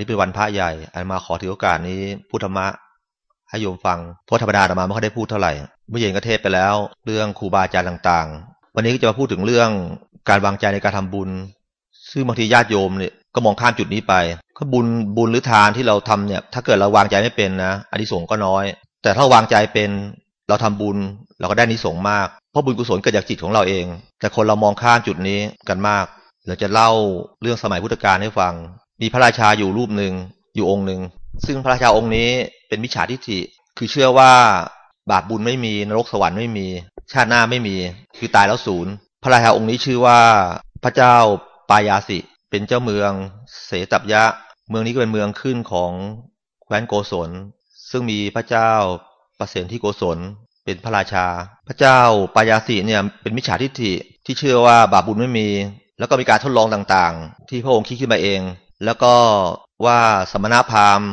นี้เป็นวันพระใหญ่อันมาขอถือโอกาสนี้พุทธมะให้โยมฟังเพราะธรรมดาธรรมาไม่ค่อยได้พูดเท่าไหร่เมื่อเย็นก็เทศไปแล้ว เรื่องครูบาอาจารย์ต่าง ๆ วันนี้ก็จะมาพูดถึงเรื่องการวางใจในการทำบุญ ซึ่งบางทีญาติโยมเนี่ยก็มองข้ามจุดนี้ไปก็บุญบุญหรือทานที่เราทำเนี่ย ถ้าเกิดเราวางใจไม่เป็นนะอันิสงส์ก็น้อย แต่ถ้าวางใจเป็นเราทำบุญเราก็ได้นิสงส์มากเพราะบุญกุศลเกิดจากจิตของเราเอง แต่คนเรามองข้ามจุดนี้กันมากเราจะเล่าเรื่องสมัยพุทธกาลให้ฟัง มีพระราชาอยู่รูปหนึ่งอยู่องค์หนึ่งซึ่งพระราชาองค์นี้เป็นมิจฉาทิฏฐิคือเชื่อว่าบาปบุญไม่มีนรกสวรรค์ไม่มี ชาติหน้าไม่มี คือตายแล้วศูนย์พระราชาองค์นี้ชื่อว่าพระเจ้าปายาสิ เป็นเจ้าเมืองเสตับยะ เมืองนี้ก็เป็นเมืองขึ้นของแคว้นโกศล ซึ่งมีพระเจ้าประเสนที่โกศลเป็นพระราชา พระเจ้าปายาสิเนี่ยเป็นมิจฉาทิฏฐิที่เชื่อว่าบาปบุญไม่มี แล้วก็มีการทดลองต่างๆ ที่พระองค์คิดขึ้นมาเอง แล้วก็ว่าสมณพราหมณ์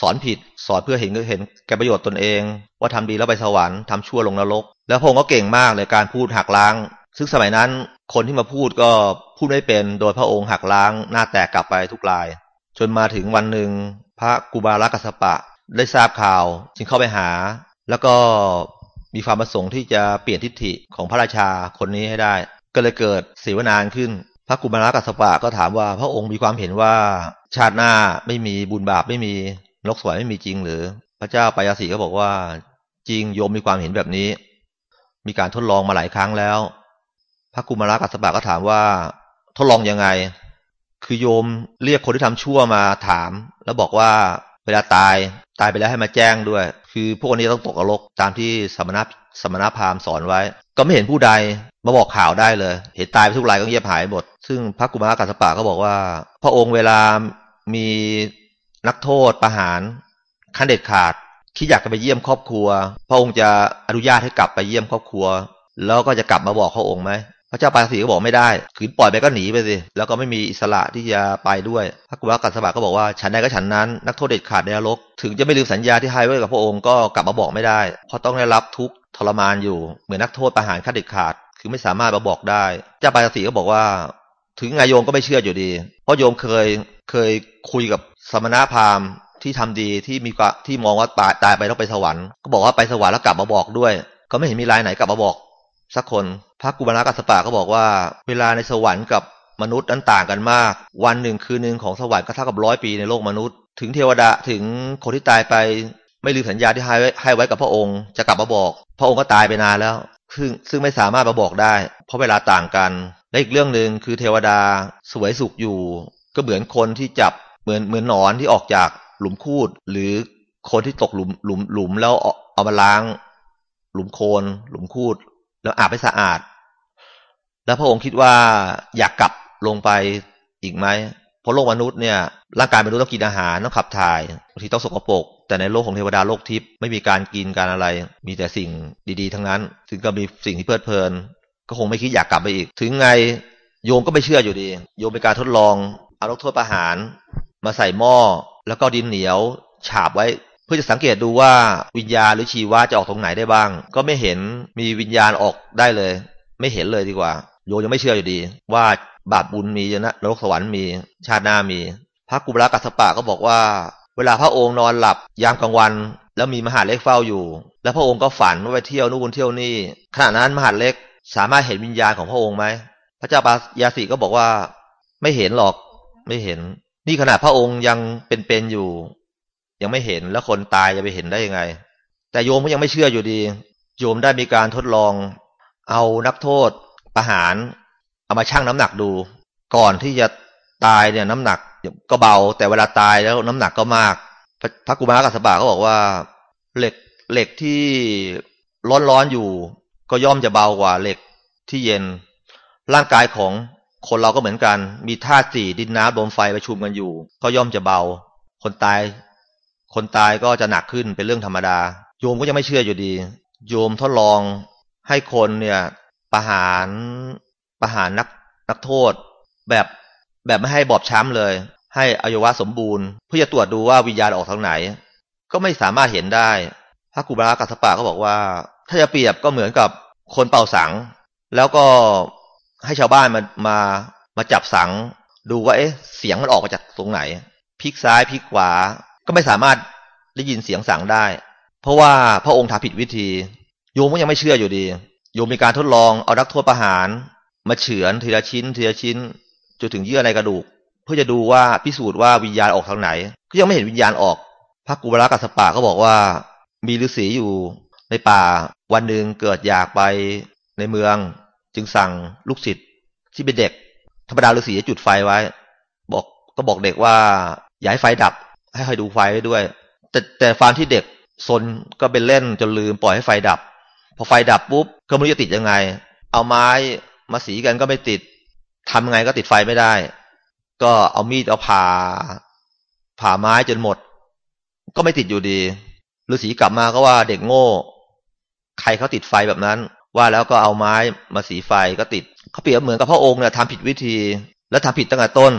สอนผิดสอนเพื่อเห็นเห็นแก่ประโยชน์ตนเอง ว่าทำดีแล้วไปสวรรค์ทำชั่วลงนรก แล้วพระองค์ก็เก่งมากในการพูดหักล้าง ซึ่งสมัยนั้นคนที่มาพูดก็พูดไม่เป็นโดยพระองค์หักล้างหน้าแตกกลับไปทุกราย จนมาถึงวันหนึ่ง พระกุบาลกัสปะได้ทราบข่าวจึงเข้าไปหา แล้วก็มีความประสงค์ที่จะเปลี่ยนทิฏฐิของพระราชาคนนี้ให้ได้ ก็เลยเกิดเสวนานขึ้น พระกุมารกัสปะก็ถามว่า พระองค์มีความเห็นว่าชาติหน้าไม่มีบุญบาปไม่มีนกสวรรค์ไม่มีจริงหรือ พระเจ้าปยาสีก็บอกว่า จริงโยมมีความเห็นแบบนี้ มีการทดลองมาหลายครั้งแล้ว พระกุมารกัสปะก็ถามว่า ทดลองยังไง คือโยมเรียกคนที่ทำชั่วมาถาม แล้วบอกว่าเวลาตายตายไปแล้วให้มาแจ้งด้วย คือพวกนี้ต้องตกนรกตามที่สมณะสมณพราหมณ์สอนไว้ ก็ไม่เห็นผู้ใดมาบอกข่าวได้เลย เห็นตายไปทุกรายก็เงียบหายหมด ซึ่งพระกุมารกัสปะก็บอกว่า พระองค์เวลามีนักโทษประหารขั้นเด็ดขาดที่อยากจะไปเยี่ยมครอบครัว พระองค์จะอนุญาตให้กลับไปเยี่ยมครอบครัว แล้วก็จะกลับมาบอกพระองค์ไหม พระเจ้าปาสีก็บอกไม่ได้ขืนปล่อยไปก็หนีไปสิแล้วก็ไม่มีอิสระที่จะไปด้วยพระกุมากัสปะก็บอกว่าฉันใดก็ฉันนั้น นักโทษเด็ดขาดในนรก ถึงจะไม่ลืมสัญญาที่ให้ไว้กับพระองค์ก็กลับมาบอกไม่ได้ เพราะต้องได้รับทุกทรมานอยู่ เหมือนนักโทษประหารขั้นเด็ดขาด คือไม่สามารถมาบอกได้ เจ้าปาสีก็บอกว่า ถึงไงโยมก็ไม่เชื่ออยู่ดี เพราะโยมเคยเคยคุยกับสมณพราหมณ์ที่ทำดีที่มีที่มองว่าตายตายไปต้องไปสวรรค์ก็บอกว่าไปสวรรค์แล้วกลับมาบอกด้วย ก็ไม่เห็นมีรายไหนกลับมาบอก สักคน พระกุมารกัสปะก็บอกว่า เวลาในสวรรค์กับมนุษย์นั้นต่างกันมาก วันหนึ่งคืนหนึ่งของสวรรค์ก็เท่ากับร้อยปีในโลกมนุษย์ ถึงเทวดาถึงคนที่ตายไปไม่ลืมสัญญาที่ให้ไว้ให้ไว้กับพระองค์จะกลับมาบอก พระองค์ก็ตายไปนานแล้ว ซึ่งซึ่งไม่สามารถมาบอกได้ เพราะเวลาต่างกัน และอีกเรื่องหนึ่งคือเทวดาสวยสุขอยู่ ก็เหมือนคนที่จับเหมือนเหมือนหนอนที่ออกจากหลุมคูด หรือคนที่ตกหลุมหลุมหลุมแล้วเอามาล้าง หลุมโคลนหลุมคูด แล้วอาบให้สะอาด แล้วพระองค์คิดว่าอยากกลับลงไปอีกไหมเพราะโลกมนุษย์เนี่ยร่างกายมนุษย์ต้องกินอาหารต้องขับถ่ายบางทีต้องสกปรกแต่ในโลกของเทวดาโลกทิพย์ไม่มีการกินการอะไร มีแต่สิ่งดีๆ ทั้งนั้น ถึงก็มีสิ่งที่เพลิดเพลิน ก็คงไม่คิดอยากกลับไปอีก ถึงไงโยมก็ไม่เชื่ออยู่ดี โยมเป็นการทดลองเอาลกโทษประหาร มาใส่หม้อแล้วก็ดินเหนียว ฉาบไว้ พื่อจะสังเกตดูว่าวิญญาณหรือชีวะจะออกตรงไหนได้บ้าง ก็ไม่เห็นมีวิญญาณออกได้เลย ไม่เห็นเลยดีกว่า โยยังไม่เชื่ออยู่ดี ว่าบาปบุญมีนะนรกสวรรค์มีชาติหน้ามี พระกุบลกัสปะก็บอกว่า เวลาพระองค์นอนหลับยามกลางวัน แล้วมีมหาเล็กเฝ้าอยู่ แล้วพระองค์ก็ฝันว่าไปเที่ยวนู่นเที่ยวนี่ขณะนั้นมหาเล็กสามารถเห็นวิญญาณของพระองค์ไหมพระเจ้าปายาสีก็บอกว่า ไม่เห็นหรอกไม่เห็น นี่ขนาดพระองค์ยังเป็นๆอยู่ ยังไม่เห็นแล้วคนตายจะไปเห็นได้ยังไง แต่โยมก็ยังไม่เชื่ออยู่ดี โยมได้มีการทดลอง เอานักโทษประหาร เอามาชั่งน้ำหนักดู ก่อนที่จะตายเนี่ยน้ำหนักก็เบา แต่เวลาตายแล้วน้ำหนักก็มากพระกุมารกัสบาก็บอกว่า เหล็กเหล็กที่ร้อนๆอยู่ ก็ย่อมจะเบากว่าเหล็กที่เย็น ร่างกายของคนเราก็เหมือนกัน มีธาตุสี่ดินน้ำลมไฟประชุมกันอยู่ ก็ย่อมจะเบา คนตาย คนตายก็จะหนักขึ้นเป็นเรื่องธรรมดา โยมก็ยังไม่เชื่ออยู่ดี โยมทดลองให้คนเนี่ยประหารประหารนักนักโทษ แบบแบบไม่ให้บอบช้ำเลย ให้อวัยวะสมบูรณ์ เพื่อจะตรวจดูว่าวิญญาณออกทางไหน ก็ไม่สามารถเห็นได้ พระกุบาลกัสปะก็บอกว่า ถ้าจะเปรียบก็เหมือนกับคนเป่าสัง แล้วก็ให้ชาวบ้านมามามาจับสัง ดูว่าเอ๊ะเสียงมันออกมาจากตรงไหนพลิกซ้ายพลิกขวา ก็ไม่สามารถได้ยินเสียงสั่งได้ เพราะว่าพระองค์ทำผิดวิธี โยมก็ยังไม่เชื่ออยู่ดี โยมมีการทดลองเอานักโทษประหาร มาเฉือนทีละชิ้น ทีละชิ้นจนถึงเยื่อในกระดูก เพื่อจะดูว่าพิสูจน์ว่าวิญญาณออกทางไหน ก็ยังไม่เห็นวิญญาณออก พระกุบาลกัสปะก็บอกว่า มีฤาษีอยู่ในป่าวันหนึ่งเกิดอยากไปในเมือง จึงสั่งลูกศิษย์ที่เป็นเด็ก ธรรมดาฤาษีจะจุดไฟไว้ บอกก็บอกเด็กว่าอย่าให้ไฟดับ ให้คอยดูไฟด้วย แต่แต่ฟามที่เด็กซนก็เป็นเล่นจนลืมปล่อยให้ไฟดับ พอไฟดับปุ๊บก็ไม่รู้จะติดยังไง เอาไม้มาสีกันก็ไม่ติดทำไงก็ติดไฟไม่ได้ ก็เอามีดเอาผ่า ผ่าไม้จนหมด ก็ไม่ติดอยู่ดีฤาษีกลับมาก็ว่าเด็กโง่ ใครเขาติดไฟแบบนั้น ว่าแล้วก็เอาไม้มาสีไฟก็ติดเขาเปรียบเหมือนกับพระองค์เนี่ยทำผิดวิธี และทำผิดตั้งแต่ต้น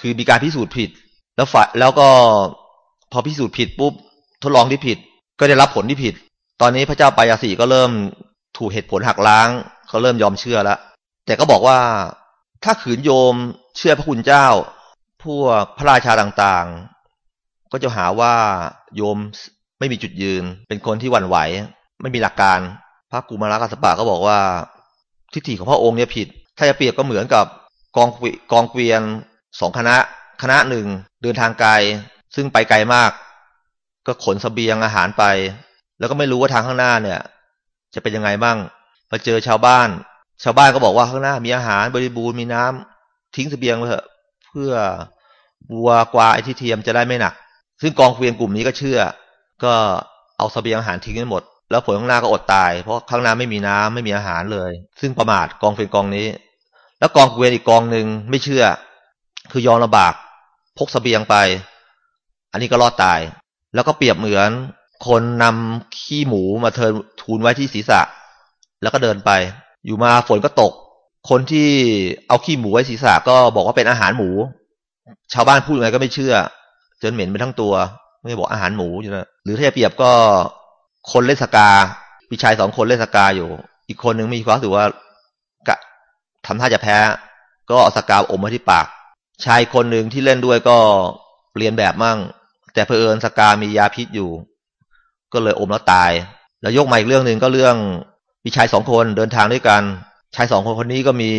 คือมีการพิสูจน์ผิด แล้วฝ่ายแล้วก็พอพิสูจน์ผิดปุ๊บทดลองที่ผิด ก็ได้รับผลที่ผิด ตอนนี้พระเจ้าปายาสีก็เริ่มถูกเหตุผลหักล้างเขาเริ่มยอมเชื่อแล้วแต่ก็บอกว่าถ้าขืนโยมเชื่อพระคุณเจ้า พวกพระราชาต่างๆ ก็จะหาว่าโยมไม่มีจุดยืน เป็นคนที่หวั่นไหว ไม่มีหลักการ พระกุมารกัสปะก็บอกว่า ทิฏฐิของพระองค์เนี่ยผิด ถ้าจะเปรียบก็เหมือนกับกองกองเกวียนสองคณะ คณะหนึ่งเดินทางไกล ซึ่งไปไกลมาก ก็ขนสเสบียงอาหารไป แล้วก็ไม่รู้ว่าทางข้างหน้าเนี่ย จะเป็นยังไงบ้างมาเจอชาวบ้าน ชาวบ้านก็บอกว่าข้างหน้ามีอาหารบริบูรณ์มีน้ำทิ้งสเสบียงไปเถอะเพื่อวัวกวาไอที่เทียมจะได้ไม่หนัก ซึ่งกองเกวียนกลุ่มนี้ก็เชื่อ ก็เอาสเสบียงอาหารทิ้งกันหมด แล้วผลข้างหน้าก็อดตาย เพราะข้างหน้าไม่มีน้ำไม่มีอาหารเลย ซึ่งประมาทกองเกวียนกองนี้ แล้วกองเกวียนอีกกองหนึ่งไม่เชื่อ คือยอมลำบาก พกสเสบียงไป อันนี้ก็รอดตาย แล้วก็เปรียบเหมือนคนนำขี้หมูมาเทินทูลไว้ที่ศีรษะ แล้วก็เดินไป อยู่มาฝนก็ตก คนที่เอาขี้หมูไว้ศีรษะก็บอกว่าเป็นอาหารหมู ชาวบ้านพูดยังไงก็ไม่เชื่อ จนเหม็นไปทั้งตัว ไม่บอกอาหารหมูอยู่นะหรือถ้าจะเปรียบก็คนเล่นสกามีชายสองคนเล่นสกาอยู่ อีกคนหนึ่งมีความรู้สึกว่ากะทำท่าจะแพ้ ก็เอาสกาอมมาที่ปาก ชายคนหนึ่งที่เล่นด้วยก็เรียนแบบมั่ง แต่เพอเอิญสกามียาพิษอยู่ ก็เลยอมแล้วตาย แล้วยกมาอีกเรื่องหนึ่งก็เรื่องมีชายสองคนเดินทางด้วยกัน ชายสองคนคนนี้ก็มี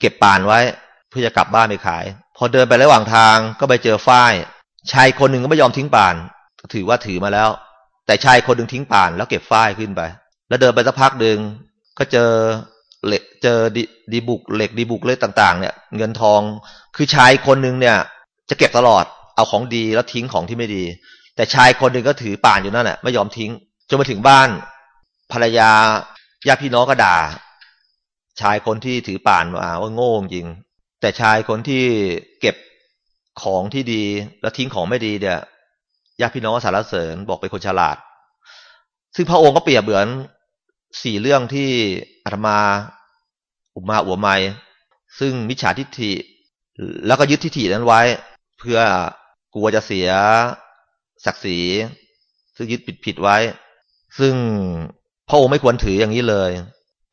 เก็บป่านไว้ เพื่อจะกลับบ้านไปขาย พอเดินไประหว่างทางก็ไปเจอฝ้าย ชายคนหนึ่งก็ไม่ยอมทิ้งป่าน ถือว่าถือมาแล้ว แต่ชายคนหนึ่งทิ้งป่าน แล้วเก็บฝ้ายขึ้นไป แล้วเดินไปสักพักหนึ่งก็เจอเหล็กเจอดีดีบุกเหล็กดีบุกเล็กต่าง ๆ เนี่ย เงินทอง คือชายคนหนึ่งเนี่ย จะเก็บตลอดเอาของดีแล้วทิ้งของที่ไม่ดี แต่ชายคนหนึ่งก็ถือป่านอยู่นั่นแหละไม่ยอมทิ้ง จนมาถึงบ้าน ภรรยาญาติพี่น้องก็ด่า ชายคนที่ถือป่านมาว่าโง่จริง แต่ชายคนที่เก็บของที่ดี แล้วทิ้งของไม่ดีเนี่ยญาติพี่น้องก็สารเสริญบอกเป็นคนฉลาด ซึ่งพระองค์ก็เปรียบเหมือนสี่เรื่องที่อาตมาอุมาอัวไมซึ่งมิจฉาทิฏฐิ แล้วก็ยึดทิฏฐินั้นไว้ เพื่อกลัวจะเสียศักดิ์ศรี ซึ่งยึดผิดผิดไว้ ซึ่งพระองค์ไม่ควรถืออย่างนี้เลย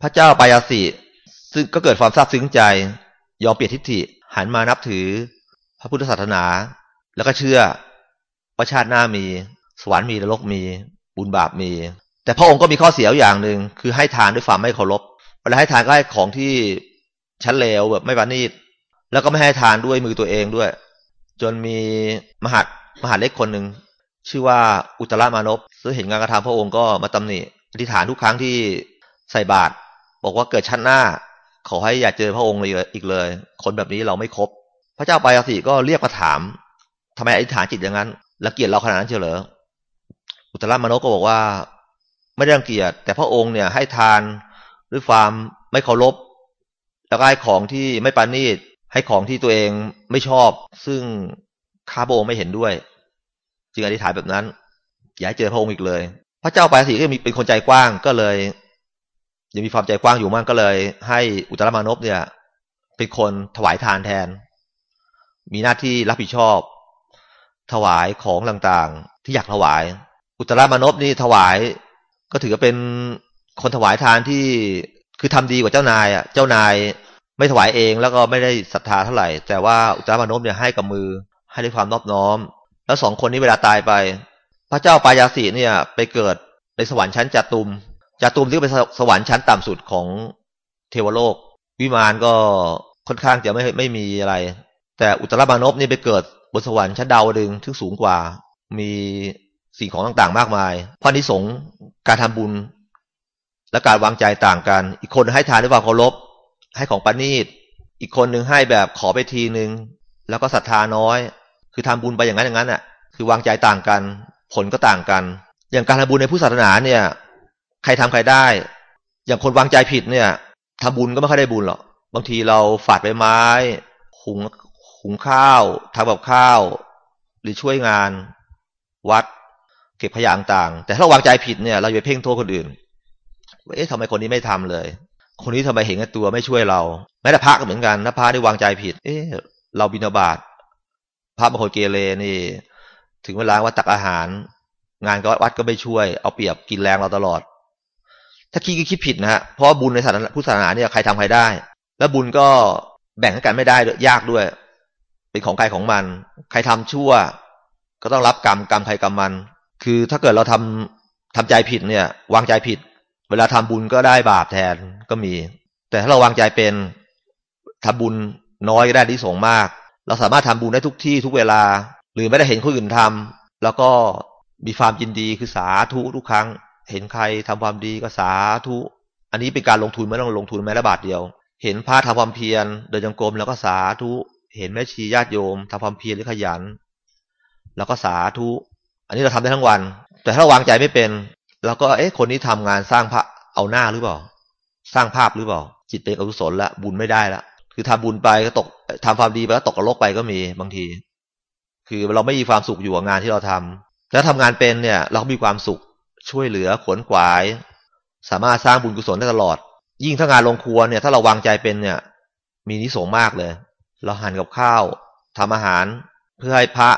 พระเจ้าปายาสิซึ่งก็เกิดความซาบซึ้งใจ ยอมเปลี่ยนทิฏฐิหันมานับถือ พระพุทธศาสนา แล้วก็เชื่อว่าชาติหน้ามี สวรรค์มีนรกมี บุญบาปมี แต่พระองค์ก็มีข้อเสียอย่างหนึ่งคือให้ทานด้วยความไม่เคารพเวลาให้ทานก็ให้ของที่ชั้นเลวแบบไม่ปานีต แล้วก็ไม่ให้ทานด้วยมือตัวเองด้วย จนมีมหาดมหาเล็กคนหนึ่งชื่อว่าอุตรามานพซึ่งเห็นงานกระทำพระองค์ก็มาตำหนิอธิษฐานทุกครั้งที่ใส่บาตรบอกว่าเกิดชั้นหน้า ขอให้อย่าเจอพระองค์เลยอีกเลย คนแบบนี้เราไม่ครบ พระเจ้าปายาสีก็เรียกมาถามทำไมอธิษฐานจิตอย่างนั้นละเกียร์เราขนาดนั้นเฉลออุตรามโนพก็บอกว่า ไม่ได้รังเกียจแต่พระองค์เนี่ยให้ทานด้วยความไม่เคารพแล้วก็ให้ของที่ไม่ปานีต ให้ของที่ตัวเองไม่ชอบ ซึ่งข้าพระองค์ไม่เห็นด้วย จึงอธิษฐานแบบนั้น อย่าให้เจอพระองค์อีกเลย พระเจ้าปายสีก็มีเป็นคนใจกว้างก็เลย ยังมีความใจกว้างอยู่มากก็เลย ให้อุตรมานพเนี่ย เป็นคนถวายทานแทน มีหน้าที่รับผิดชอบ ถวายของต่างๆ ที่อยากถวาย อุตรมานพนี่ถวาย ก็ถือว่าเป็นคนถวายทานที่คือทำดีกว่าเจ้านายอะ เจ้านาย ไม่ถวายเองแล้วก็ไม่ได้ศรัทธาเท่าไหร่ แต่ว่าอุตรมานพเนี่ยให้กับมือให้ด้วยความนอบน้อม แล้วสองคนนี้เวลาตายไป พระเจ้าปายาสีเนี่ย ไปเกิดในสวรรค์ชั้นจตุมจตุมที่เป็นสวรรค์ชั้นต่ำสุดของเทวโลก วิมานก็ค่อนข้างจะไม่ไม่มีอะไร แต่อุตรมานพนี่ไปเกิดบนสวรรค์ชั้นดาวดึงที่สูงกว่า มีสิ่งของต่างๆ มากมายพระนิสงการทำบุญ และการวางใจต่างกัน อีกคนให้ทานด้วยความเคารพ ให้ของปณีตอีกคนหนึ่งให้แบบขอไปทีหนึ่งแล้วก็ศรัทธาน้อย คือทำบุญไปอย่างนั้นอย่างนั้นอะ คือวางใจต่างกัน ผลก็ต่างกัน อย่างการทำบุญในพุทธศาสนาเนี่ย ใครทำใครได้ อย่างคนวางใจผิดเนี่ยทำบุญก็ไม่ค่อยได้บุญหรอกบางทีเราฝาดใบไม้หุงหุงข้าวทำกับข้าว หรือช่วยงาน วัด เก็บขยะต่างแต่ถ้าเราวางใจผิดเนี่ย เราจะไปเพ่งโทษคนอื่นว่าเอ๊ะทำไมคนนี้ไม่ทำเลย คนนี้ทำไมเห็นกับตัวไม่ช่วยเราแม้แต่พระก็เหมือนกันถ้าพระได้วางใจผิด เอ๊ะเราบินาบาตพระบางคนเกเรนี่ ถึงเวลาว่าตักอาหาร งานก็วัดก็ไม่ช่วย เอาเปรียบกินแรงเราตลอด ถ้าคิดก็คิดผิดนะฮะเพราะบุญในศาสนาพุทธศาสนาเนี่ยใครทำใครได้ แล้วบุญก็แบ่งกันไม่ได้ยากด้วย เป็นของใครของมัน ใครทำชั่ว ก็ต้องรับกรรมกรรมใครกรรมมัน คือถ้าเกิดเราทำทำใจผิดเนี่ย วางใจผิด เวลาทำบุญก็ได้บาปแทนก็มี แต่ถ้าเราวางใจเป็นทำบุญน้อยก็ได้ที่ส่งมาก เราสามารถทำบุญได้ทุกที่ทุกเวลา หรือไม่ได้เห็นคนอื่นทำแล้วก็มีความยินดีคือสาธุทุกครั้ง เห็นใครทำความดีก็สาธุ อันนี้เป็นการลงทุนไม่ต้องลงทุนแม้ละบาทเดียว เห็นพระทำความเพียรเดินจงกรมแล้วก็สาธุ เห็นแม่ชีญาติโยมทำความเพียรหรือขยัน แล้วก็สาธุ อันนี้เราทำได้ทั้งวัน แต่ถ้าเราวางใจไม่เป็น เราก็เอ๊ะคนนี้ทำงานสร้างพระเอาหน้าหรือเปล่า สร้างภาพหรือเปล่า จิตเป็นอกุศลละบุญไม่ได้ละคือทำบุญไปก็ตกทำความดีไปก็ตกกระลกไปก็มีบางที คือเราไม่มีความสุขอยู่กับงานที่เราทำแล้วทำงานเป็นเนี่ย เราก็มีความสุขช่วยเหลือขวนขวาย สามารถสร้างบุญกุศลได้ตลอด ยิ่งถ้างานลงครัวเนี่ย ถ้าเราวางใจเป็นเนี่ย มีนิสงมากเลย เราหั่นกับข้าวทำอาหารเพื่อให้พระ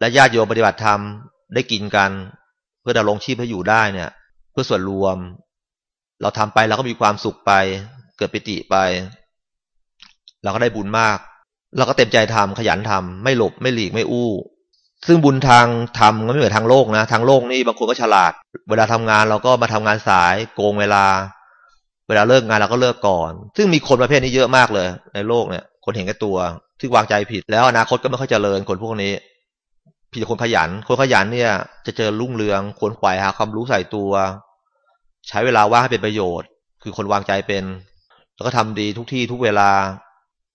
และญาติโยมปฏิบัติธรรมได้กินกัน เพื่อดำรงชีพให้อยู่ได้เนี่ย เพื่อส่วนรวม เราทำไปเราก็มีความสุขไป เกิดปิติไป เราก็ได้บุญมาก เราก็เต็มใจทำขยันทำไม่หลบไม่หลีกไม่อู้ ซึ่งบุญทางทำก็ไม่เหมือนทางโลกนะทางโลกนี่บางคนก็ฉลาด เวลาทำงานเราก็มาทำงานสาย โกงเวลา เวลาเลิกงานเราก็เลิกก่อน ซึ่งมีคนประเภทนี้เยอะมากเลย ในโลกเนี่ย คนเห็นแก่ตัวที่วางใจผิดแล้วอนาคตก็ไม่ค่อยเจริญคนพวกนี้ พี่คนขยัน คนขยันเนี่ย จะเจอรุ่งเรืองขวนขวายหาความรู้ใส่ตัว ใช้เวลาว่างให้เป็นประโยชน์ คือคนวางใจเป็น แล้วก็ทำดีทุกที่ทุกเวลา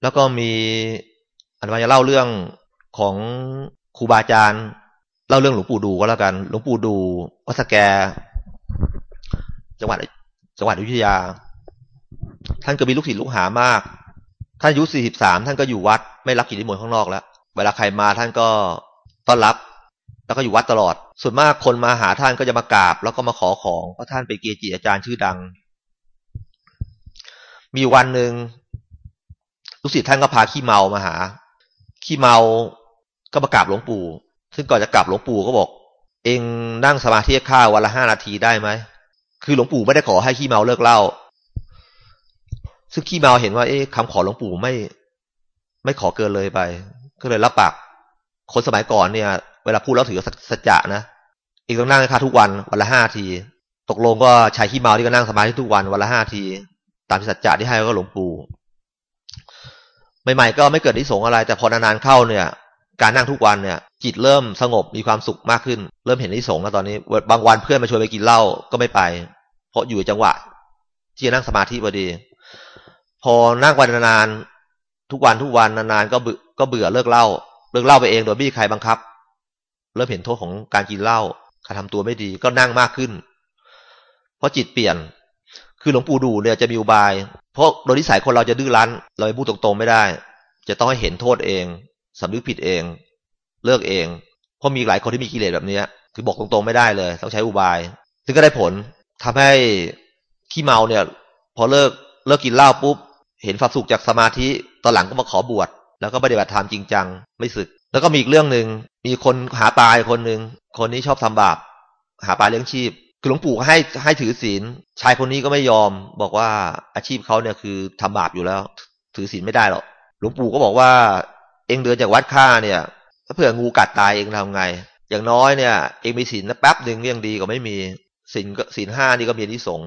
แล้วก็มีอันมาจะเล่าเรื่องของครูบาอาจารย์เล่าเรื่องหลวงปู่ดูก็แล้วกัน หลวงปู่ดูวัสแก จังหวัดจังหวัดอุทยา ท่านก็มีลูกศิษย์ลูกหามาก ท่านอายุสี่สิบสามท่านก็อยู่วัด ไม่รับกิจนิมนต์ข้างนอกแล้ว เวลาใครมาท่านก็ ต้อนรับ แล้วก็อยู่วัดตลอด ส่วนมากคนมาหาท่านก็จะมากราบ แล้วก็มาขอของเพราะท่านเป็นเกจิอาจารย์ชื่อดัง มีวันหนึ่งลูกศิษย์ท่านก็พาขี้เมามาหา ขี้เมาก็มากราบหลวงปู่ ซึ่งก่อนจะกราบหลวงปู่ก็บอก เองนั่งสมาธิข้าวันละห้านาทีได้ไหม คือหลวงปู่ไม่ได้ขอให้ขี้เมาเลิกเล่า ซึ่งขี้เมาเห็นว่า เอ๊ะคำขอหลวงปู่ไม่ ไม่ขอเกินเลยไป ก็เลยรับปาก คนสมัยก่อนเนี่ย เวลาพูดแล้วถือสัจจะนะเองต้องนั่งค่าทุกวันวันละห้าที ตกลงก็ชายขี้เมาที่ก็นั่งสมาธิทุกวันวันละห้าที ตามสัจจะที่ให้ก็หลวงปู่ใหม่ๆก็ไม่เกิดนิสงอะไร แต่พอนานๆเข้าเนี่ย การนั่งทุกวันเนี่ย จิตเริ่มสงบมีความสุขมากขึ้น เริ่มเห็นนิสงแล้วตอนนี้ บางวันเพื่อนมาชวนไปกินเหล้าก็ไม่ไป เพราะอยู่จังหวะ ที่จะนั่งสมาธิพอดี พอนั่งวันนานๆทุกวันทุกวันนานๆก็เบื่อก็เบื่อเลิกเหล้า เลิกเหล้าไปเองโดยไม่มีใครบังคับ เริ่มเห็นโทษของการกินเหล้าการทำตัวไม่ดีก็นั่งมากขึ้น เพราะจิตเปลี่ยน คือหลวงปู่ดูเนี่ยจะมีอุบาย เพราะโดยนิสัยคนเราจะดื้อรั้น เราไปพูดตรงๆไม่ได้ จะต้องให้เห็นโทษเองสำนึกผิดเอง เลิกเอง เพราะมีหลายคนที่มีกิเลสแบบนี้คือบอกตรงๆไม่ได้เลย ต้องใช้อุบาย ซึ่งก็ได้ผลทำให้ขี้เมาเนี่ย พอเลิกเลิกกินเหล้าปุ๊บ เห็นความสุขจากสมาธิตอนหลังก็มาขอบวช แล้วก็ปฏิบัติธรรมจริงจังไม่สึก แล้วก็มีอีกเรื่องหนึ่งมีคนหาปลาคนหนึ่งคนนี้ชอบทำบาปหาปลาเลี้ยงชีพคือหลวงปู่ให้ให้ถือศีลชายคนนี้ก็ไม่ยอม บอกว่าอาชีพเขาเนี่ยคือทำบาปอยู่แล้ว ถือศีลไม่ได้หรอกหลวงปู่ก็บอกว่า เองเดินจากวัดค่าเนี่ยถ้าเผื่องูกัดตายเองทำไง อย่างน้อยเนี่ย เองมีศีลแป๊บหนึ่งยังดีกว่าไม่มีศีลก็ศีลห้านี่ก็มีที่สง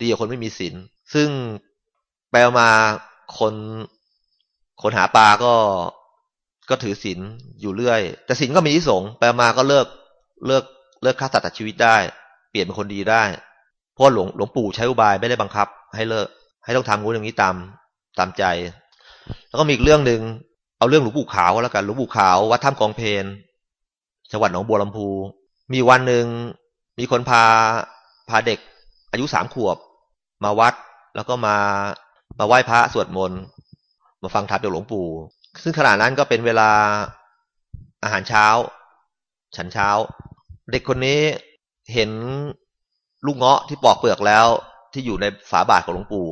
ดีกว่าคนไม่มีศีลซึ่งแปลมาคน คนหาปลาก็ก็ถือศีลอยู่เรื่อย แต่ศีลก็มีที่สงแปลมาก็เลิกเลิกเลิกฆ่าสัตว์ตัดชีวิตได้ เปลี่ยนเป็นคนดีได้ เพราะหลวงหลวงปู่ใช้อุบายไม่ได้บังคับ ให้เลิก ให้ต้องทำงูอย่างนี้ตามตามใจ แล้วก็มีอีกเรื่องหนึ่งเอาเรื่องหลวงปู่ขาวแล้วกันหลวงปู่ขาววัดถ้ำกองเพนจังหวัดหนองบัวลำพู มีวันหนึ่งมีคนพาพาเด็กอายุสามขวบ มาวัดแล้วก็มามาไหว้พระสวดมนต์ มาฟังธรรมจากหลวงปู่ ซึ่งขณะนั้นก็เป็นเวลาอาหารเช้า ฉันเช้า เด็กคนนี้เห็นลูกเงาะที่ปอกเปลือกแล้ว ที่อยู่ในฝาบาทของหลวงปู่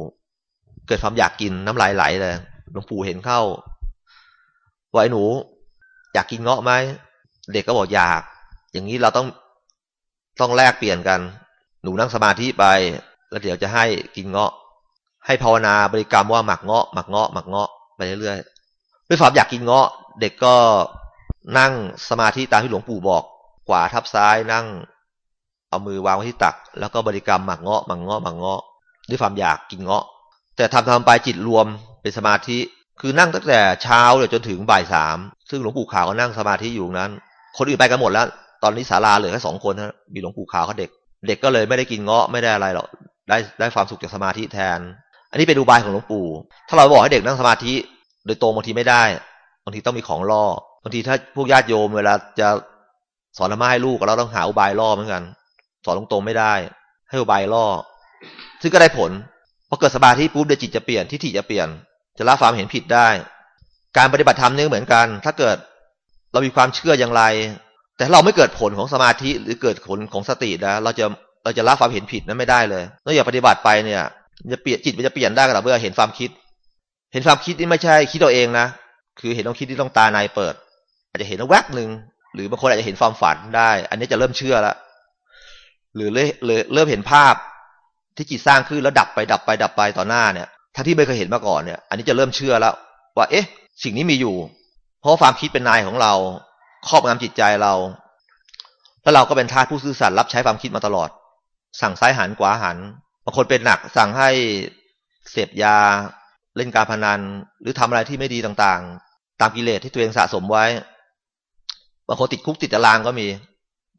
เกิดความอยากกินน้ำลายไหลเลยหลวงปู่เห็นเข้าว่าไอ้หนู อยากกินเงาะไหมเด็กก็บอกอยาก อย่างนี้เราต้องต้องแลกเปลี่ยนกัน หนูนั่งสมาธิไป แล้วเดี๋ยวจะให้กินเงาะ ให้ภาวนาบริกรรมว่าหมักเงาะหมักเงาะหมักเงาะ ไปเรื่อยๆด้วยความอยากกินเงาะ เด็กก็นั่งสมาธิตามที่หลวงปู่บอกขวาทับซ้ายนั่ง เอามือวางไว้ที่ตัก แล้วก็บริกรรมหมักเงาะหมักเงาะหมักเงาะ ด้วยความอยากกินเงาะ แต่ทำทำไปจิตรวมเป็นสมาธิ คือนั่งตั้งแต่เช้าเลยจนถึงบ่ายสามซึ่งหลวงปู่ขาวก็นั่งสมาธิอยู่นั้น คนอื่นไปกันหมดแล้ว ตอนนี้ศาลาเหลือแค่สองคนนะมีหลวงปู่ขาวเขาเด็ก เด็กก็เลยไม่ได้กินเงาะไม่ได้อะไรหรอกได้ได้ความสุขจากสมาธิแทน อันนี้เป็นอุบายของหลวงปู่ ถ้าเราบอกให้เด็กนั่งสมาธิ โดยตรงบางทีไม่ได้ บางทีต้องมีของล่อ บางทีถ้าพวกญาติโยมเวลาจะสอนธรรมะให้ลูกเราต้องหาอุบายล่อเหมือนกัน สอนตรงๆไม่ได้ ให้อุบายล่อ ซึ่งก็ได้ผล พอเกิดสมาธิปุ๊บเดี๋ยวจิตจะเปลี่ยนทิฏฐิจะเปลี่ยน จะละความเห็นผิดได้ การปฏิบัติธรรมนี่เหมือนกัน ถ้าเกิดเรามีความเชื่ออย่างไร แต่เราไม่เกิดผลของสมาธิหรือเกิดผลของสตินะ เราจะเราจะละความเห็นผิดนั้นไม่ได้เลยนอกจากปฏิบัติไปเนี่ย จะเปลี่ยนจิตมันจะเปลี่ยนได้ก็ต่อเมื่อเห็นความคิด เห็นความคิดนี่ไม่ใช่คิดตัวเองนะ คือเห็นความคิดที่ต้องตาในเปิด อาจจะเห็นแวบหนึ่งหรือบางคนอาจจะเห็นความฝันได้ อันนี้จะเริ่มเชื่อแล้วหรือเริ่มเห็นภาพที่จิตสร้างขึ้นแล้วดับไปดับไปดับไปต่อหน้าเนี่ยถ้าที่ไม่เคยเห็นมาก่อนเนี่ย อันนี้จะเริ่มเชื่อแล้ว ว่า เอ๊ะ สิ่งนี้มีอยู่ เพราะความคิดเป็นนายของเรา ครอบงำจิตใจเรา แล้วเราก็เป็นทาสผู้ซื่อสัตย์รับใช้ความคิดมาตลอด สั่งซ้ายหันขวาหัน บางคนเป็นหนักสั่งให้เสพยาเล่นการพนัน หรือทำอะไรที่ไม่ดีต่างๆ ตามกิเลสที่ตัวเองสะสมไว้ บางคนติดคุกติดตารางก็มี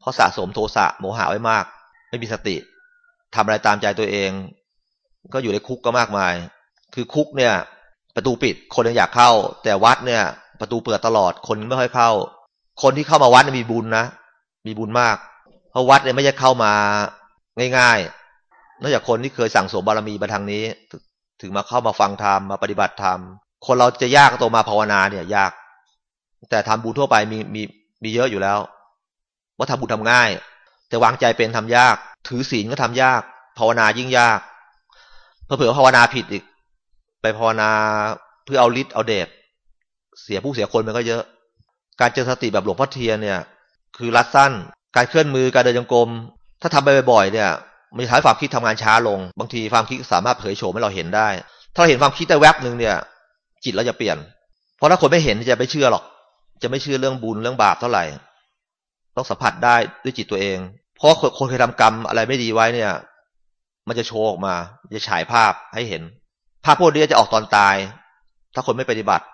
เพราะสะสมโทสะโมหะไว้มาก ไม่มีสติทำอะไรตามใจตัวเอง ก็อยู่ในคุกก็มากมาย คือคุกเนี่ย ประตูปิดคนยังอยากเข้า แต่วัดเนี่ย ประตูเปิดตลอดคนไม่ค่อยเข้า คนที่เข้ามาวัดมีบุญนะมีบุญมาก เพราะวัดเนี่ยไม่ใช่เข้ามาง่ายๆ นอกจากคนที่เคยสั่งสมบารมีมาทางนี้ ถึงมาเข้ามาฟังธรรมมาปฏิบัติธรรมคนเราจะยากตัวมาภาวนาเนี่ย ยาก แต่ทำบุญทั่วไปมีมีมีเยอะอยู่แล้ว ว่าทำบุญทำง่าย แต่วางใจเป็นทำยาก ถือศีลก็ทำยาก ภาวนายิ่งยากเผื่อภาวนาผิดอีก ไปภาวนาเพื่อเอาฤทธิ์เอาเดชเสียผู้เสียคนมันก็เยอะ การเจริญสติแบบหลวงพ่อเทียนเนี่ย คือรัดสั้น การเคลื่อนมือการเดินจงกรมถ้าทำไปบ่อยๆเนี่ย มันจะทำให้ความคิดทำงานช้าลง บางทีความคิดสามารถเผยโฉมให้เราเห็นได้ ถ้าเราเห็นความคิดแต่แวบหนึ่งเนี่ย จิตเราจะเปลี่ยน เพราะถ้าคนไม่เห็นจะไม่เชื่อหรอก จะไม่เชื่อเรื่องบุญเรื่องบาปเท่าไหร่ ต้องสัมผัสได้ด้วยจิตตัวเอง เพราะคนเคยทำกรรมอะไรไม่ดีไว้เนี่ย มันจะโชว์ออกมา จะฉายภาพให้เห็น ภาพพวกนี้จะออกตอนตาย ถ้าคนไม่ปฏิบัติ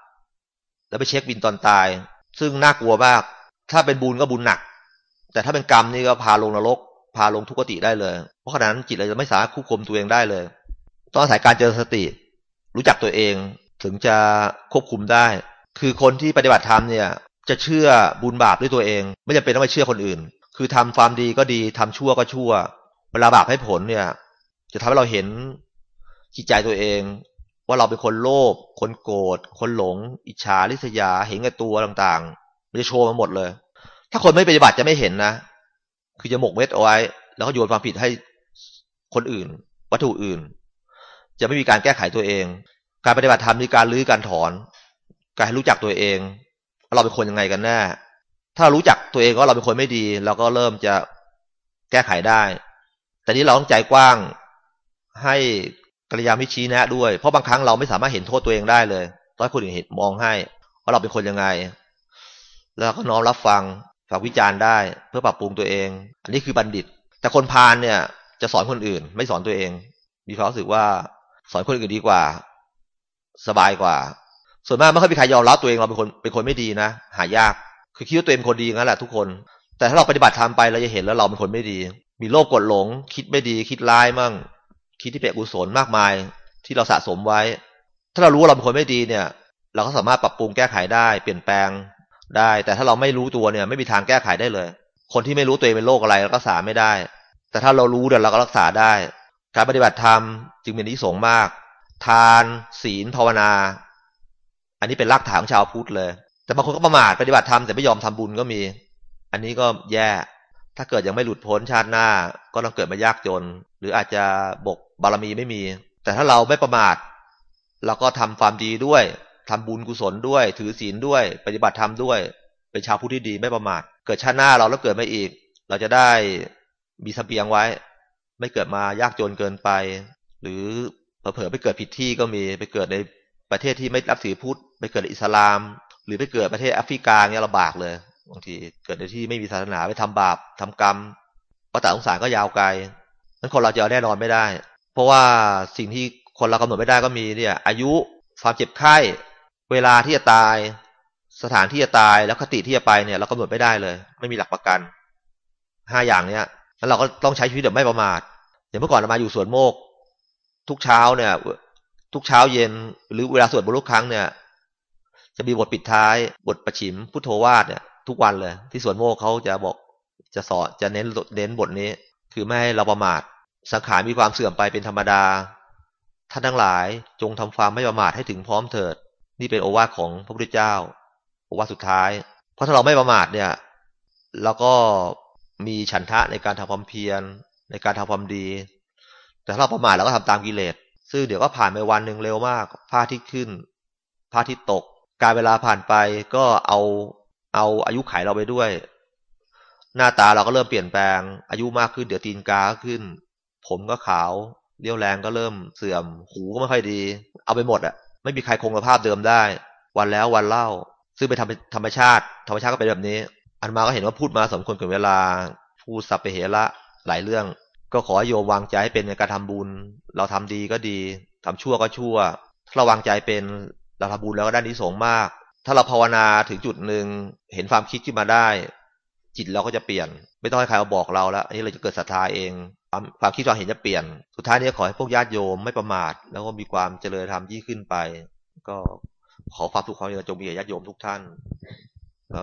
แล้วไปเช็คบินตอนตาย ซึ่งน่ากลัวมาก ถ้าเป็นบุญก็บุญหนัก แต่ถ้าเป็นกรรมนี่ก็พาลงนรก พาลงทุกขติได้เลย เพราะขณะนั้นจิตเราจะไม่สามารถควบคุมตัวเองได้เลย ต้องอาศัยการเจริญสติ รู้จักตัวเองถึงจะควบคุมได้ คือคนที่ปฏิบัติธรรมเนี่ย จะเชื่อบุญบาปด้วยตัวเอง ไม่จำเป็นต้องไปเชื่อคนอื่น คือทำความดีก็ดีทำชั่วก็ชั่ว เวลาบาปให้ผลเนี่ย จะทำให้เราเห็นจิตใจตัวเอง ว่าเราเป็นคนโลภคนโกรธคนหลง อิจฉาริษยาเห็นแก่ตัวต่างๆ มันจะโชว์มาหมดเลย ถ้าคนไม่ปฏิบัติจะไม่เห็นนะ คือจะหมกเม็ดเอาไว้ แล้วก็โยนความผิดให้คนอื่น วัตถุอื่น จะไม่มีการแก้ไขตัวเอง การปฏิบัติธรรมมีการลื้อการถอน การให้รู้จักตัวเองเราเป็นคนยังไงกันแน่ถ้ารู้จักตัวเองว่าเราเป็นคนไม่ดีเราก็เริ่มจะแก้ไขได้ แต่นี้เราต้องใจกว้างให้กัลยาณมิชี้แนะด้วย เพราะบางครั้งเราไม่สามารถเห็นโทษตัวเองได้เลย ต้องให้คนอื่นเห็นมองให้ว่าเราเป็นคนยังไง แล้วก็น้อมรับฟัง ฝากวิจารณ์ได้เพื่อปรับปรุงตัวเอง อันนี้คือบัณฑิต แต่คนพาลเนี่ย จะสอนคนอื่น ไม่สอนตัวเอง มีความรู้สึกว่าสอนคนอื่นดีกว่า สบายกว่า ส่วนมากไม่ค่อยมีใครยอมรับตัวเองเราเป็นคนเป็นคนไม่ดีนะหายาก คือคิดว่าตัวเองเป็นคนดีงั้นแหละทุกคน แต่ถ้าเราปฏิบัติทำไปเราจะเห็นแล้วเราเป็นคนไม่ดี มีโลภกดหลง คิดไม่ดี คิดร้ายมั่ง คิดที่เป็นกุศลมากมาย ที่เราสะสมไว้ ถ้าเรารู้ว่าเราเป็นคนไม่ดีเนี่ย เราก็สามารถปรับปรุงแก้ไขได้เปลี่ยนแปลง ได้ แต่ถ้าเราไม่รู้ตัวเนี่ย ไม่มีทางแก้ไขได้เลย คนที่ไม่รู้ตัวเองเป็นโรคอะไรเราก็รักษาไม่ได้ แต่ถ้าเรารู้เดี๋ยวเราก็รักษาได้ การปฏิบัติธรรมจึงเป็นที่สงมาก ทานศีลภาวนา อันนี้เป็นรากฐานของชาวพุทธเลย แต่บางคนก็ประมาทปฏิบัติธรรมแต่ไม่ยอมทำบุญก็มี อันนี้ก็แย่ ถ้าเกิดยังไม่หลุดพ้นชาติหน้า ก็ต้องเกิดมายากจน หรืออาจจะบกบารมีไม่มี แต่ถ้าเราไม่ประมาทเราก็ทำความดีด้วย ทำบุญกุศลด้วย ถือศีลด้วย ปฏิบัติธรรมด้วย เป็นชาวพุทธที่ดีไม่ประมาท เกิดชาติหน้าเราแล้วเกิดมาอีก เราจะได้มีสเสบียงไว้ ไม่เกิดมายากจนเกินไป หรือเผลอๆไปเกิดผิดที่ก็มีไปเกิดในประเทศที่ไม่รับถือพุทธไปเกิดอิสลาม หรือไปเกิดประเทศแอฟริกาเนี่ยลำบากเลยบางทีเกิดในที่ไม่มีศาสนาไปทำบาปทำกรรมวัฏสงสารก็ยาวไกลนั้นคนเราจะเอาแน่นอนไม่ได้ เพราะว่าสิ่งที่คนเรากำหนดไม่ได้ก็มีเนี่ย อายุความเจ็บไข้ เวลาที่จะตาย สถานที่จะตายแล้วคติที่จะไปเนี่ย เรากำหนดไม่ได้เลย ไม่มีหลักประกันห้าอย่างเนี้ยแล้วเราก็ต้องใช้ชีวิตแบบไม่ประมาทอย่างเมื่อก่อนเรามาอยู่สวนโมก ทุกเช้าเนี่ย ทุกเช้าเย็นหรือเวลาสวดบททุกครั้งเนี่ยจะมีบทปิดท้ายบทประชิมพุทโธวาดเนี่ย ทุกวันเลย ที่สวนโมกเขาจะบอกจะสอนจะเน้นเน้นบทนี้ คือไม่ให้เราประมาทสังขารมีความเสื่อมไปเป็นธรรมดาท่านทั้งหลายจงทำความไม่ประมาทให้ถึงพร้อมเถิด นี่เป็นโอวาทของพระพุทธเจ้า โอวาทสุดท้าย เพราะถ้าเราไม่ประมาทเนี่ยเราก็มีฉันทะในการทำความเพียรในการทำความดี แต่ถ้าเราประมาทเราก็ทำตามกิเลส ซึ่งเดี๋ยวก็ผ่านไปวันหนึ่งเร็วมากพระอาทิตขึ้นพระอาทิตตก การเวลาผ่านไปก็เอาเอาอายุไขเราไปด้วย หน้าตาเราก็เริ่มเปลี่ยนแปลง อายุมากขึ้นเดี๋ยวตีนกาขึ้น ผมก็ขาวเรี่ยวแรงก็เริ่มเสื่อม หูก็ไม่ค่อยดี เอาไปหมดอะ ไม่มีใครคงสภาพเดิมได้ วันแล้ววันเล่า ซึ่งเป็นธรรมชาติ ธรรมชาติก็เป็นแบบนี้ อันมาก็เห็นว่าพูดมาสมควรกับเวลา พูดสัพเพเหระหลายเรื่อง ก็ขอโยมวางใจให้เป็นในการทำบุญ เราทำดีก็ดีทำชั่วก็ชั่วถ้าเราวางใจเป็นเราทำบุญแล้วก็ได้นิสงมาก ถ้าเราภาวนาถึงจุดหนึ่งเห็นความคิดขึ้นมาได้ จิตเราก็จะเปลี่ยน ไม่ต้องให้ใครมาบอกเราแล้วอันนี้เราจะเกิดศรัทธาเอง ความความคิดความเห็นจะเปลี่ยน สุดท้ายนี้ขอให้พวกญาติโยมไม่ประมาท แล้วก็มีความเจริญธรรมยิ่งขึ้นไป ก็ขอความทุกข์ความเจริญจงมีแก่ญาติโยมทุกท่านก็